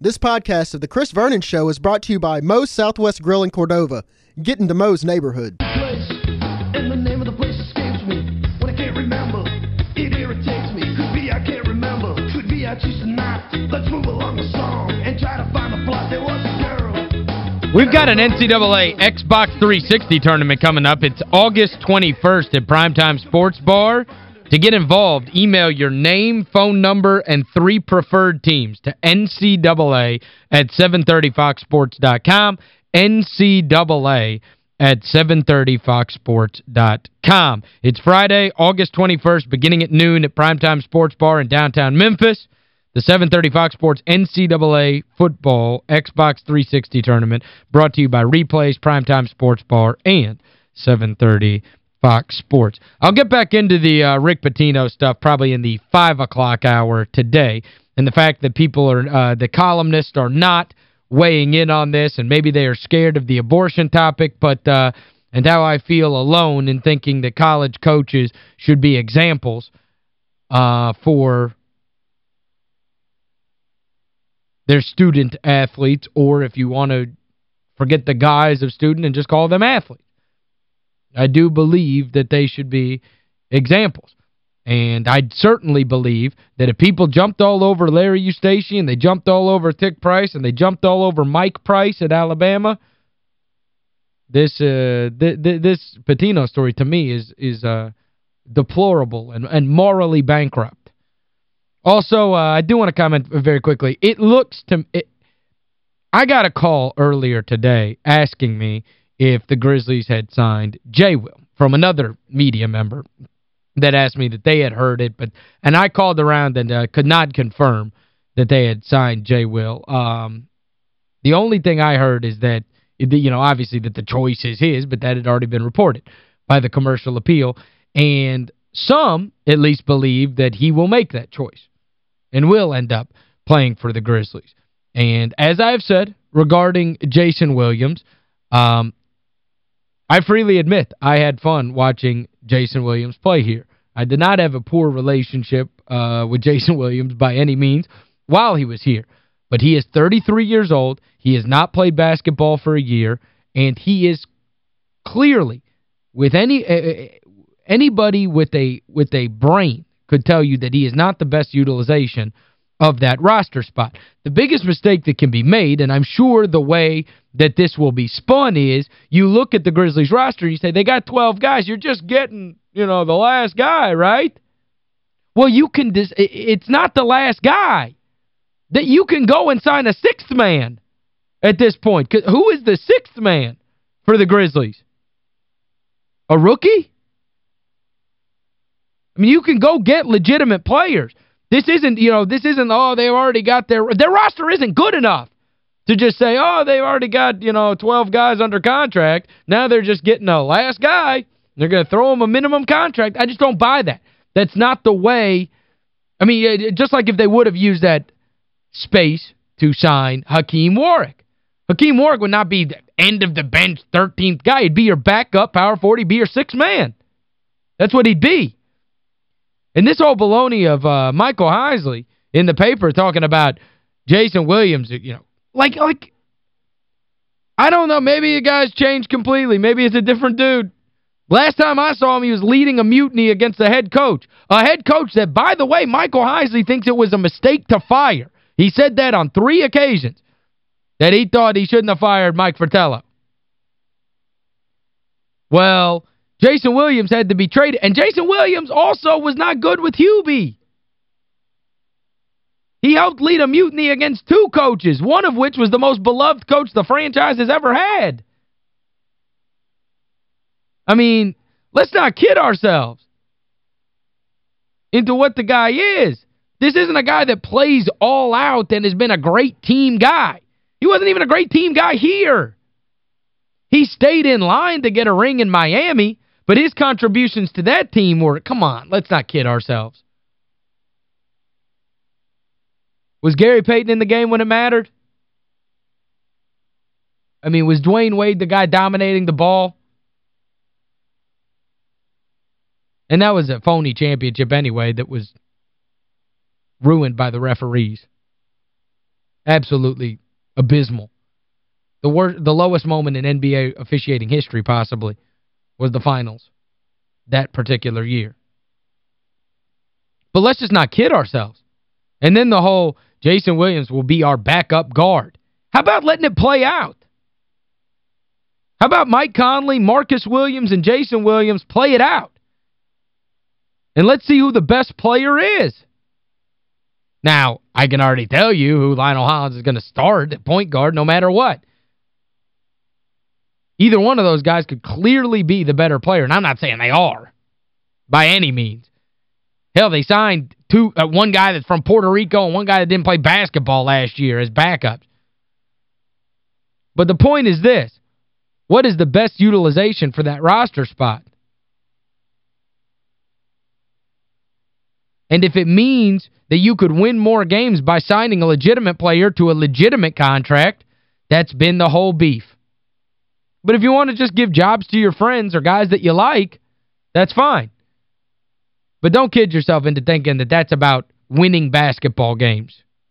This podcast of The Chris Vernon Show is brought to you by Moe's Southwest Grill in Cordova. Get into Moe's neighborhood. place, and the name of the place escapes me. When I can't remember, it irritates me. Could be I can't remember, could be I choose to not. Let's move along the song and try to find the plot. There was a girl. We've got an NCAA Xbox 360 tournament coming up. It's August 21st at Primetime Sports Bar. To get involved, email your name, phone number, and three preferred teams to NCAA at 730foxsports.com, NCAA at 730foxsports.com. It's Friday, August 21st, beginning at noon at Primetime Sports Bar in downtown Memphis. The 730 Fox Sports NCAA Football Xbox 360 Tournament brought to you by Replays, Primetime Sports Bar, and 730 Fox Sports. I'll get back into the uh, Rick Pitino stuff probably in the 5 o'clock hour today, and the fact that people are, uh, the columnists are not weighing in on this, and maybe they are scared of the abortion topic, but uh, and how I feel alone in thinking that college coaches should be examples uh, for their student athletes, or if you want to forget the guise of student and just call them athletes. I do believe that they should be examples. And I certainly believe that if people jumped all over Larry Eustachy and they jumped all over Thick Price and they jumped all over Mike Price at Alabama, this uh, th th this Pitino story to me is is uh, deplorable and, and morally bankrupt. Also, uh, I do want to comment very quickly. It looks to it, I got a call earlier today asking me if the Grizzlies had signed Jay Will from another media member that asked me that they had heard it but and I called around and uh, could not confirm that they had signed Jay Will. Um, the only thing I heard is that you know obviously that the choice is his but that had already been reported by the commercial appeal and some at least believe that he will make that choice and will end up playing for the Grizzlies. And as I've said regarding Jason Williams, um, I freely admit I had fun watching Jason Williams play here. I did not have a poor relationship uh, with Jason Williams by any means while he was here. But he is 33 years old. He has not played basketball for a year. And he is clearly, with any uh, anybody with a with a brain could tell you that he is not the best utilization of that roster spot. The biggest mistake that can be made, and I'm sure the way that this will be spun is, you look at the Grizzlies roster, and you say, they got 12 guys, you're just getting, you know, the last guy, right? Well, you can, it's not the last guy. That you can go and sign a sixth man at this point. Who is the sixth man for the Grizzlies? A rookie? I mean, you can go get legitimate players. This isn't, you know, this isn't, oh, they've already got their, their roster isn't good enough to just say, oh, they've already got, you know, 12 guys under contract. Now they're just getting a last guy. They're going to throw them a minimum contract. I just don't buy that. That's not the way, I mean, just like if they would have used that space to sign Hakim Warrick. Hakim Warrick would not be the end of the bench 13th guy. He'd be your backup power forward, be your sixth man. That's what he'd be. And this whole baloney of uh, Michael Heisley in the paper talking about Jason Williams, you know, like, like, I don't know, maybe the guy's changed completely. Maybe it's a different dude. Last time I saw him, he was leading a mutiny against the head coach. A head coach that, by the way, Michael Heisley thinks it was a mistake to fire. He said that on three occasions, that he thought he shouldn't have fired Mike Fratello. Well, Jason Williams had to be traded. And Jason Williams also was not good with Hubie. He helped lead a mutiny against two coaches, one of which was the most beloved coach the franchise has ever had. I mean, let's not kid ourselves into what the guy is. This isn't a guy that plays all out and has been a great team guy. He wasn't even a great team guy here. He stayed in line to get a ring in Miami, but his contributions to that team were, come on, let's not kid ourselves. Was Gary Payton in the game when it mattered? I mean, was Dwyane Wade the guy dominating the ball? And that was a phony championship anyway that was ruined by the referees. absolutely abysmal. The worst, the lowest moment in NBA officiating history, possibly, was the finals that particular year. But let's just not kid ourselves. And then the whole Jason Williams will be our backup guard. How about letting it play out? How about Mike Conley, Marcus Williams, and Jason Williams play it out? And let's see who the best player is. Now, I can already tell you who Lionel Hollins is going to start at point guard no matter what. Either one of those guys could clearly be the better player, and I'm not saying they are by any means. Hell, they signed two uh, one guy that's from Puerto Rico and one guy that didn't play basketball last year as backups. But the point is this. What is the best utilization for that roster spot? And if it means that you could win more games by signing a legitimate player to a legitimate contract, that's been the whole beef. But if you want to just give jobs to your friends or guys that you like, that's fine. But don't kid yourself into thinking that that's about winning basketball games.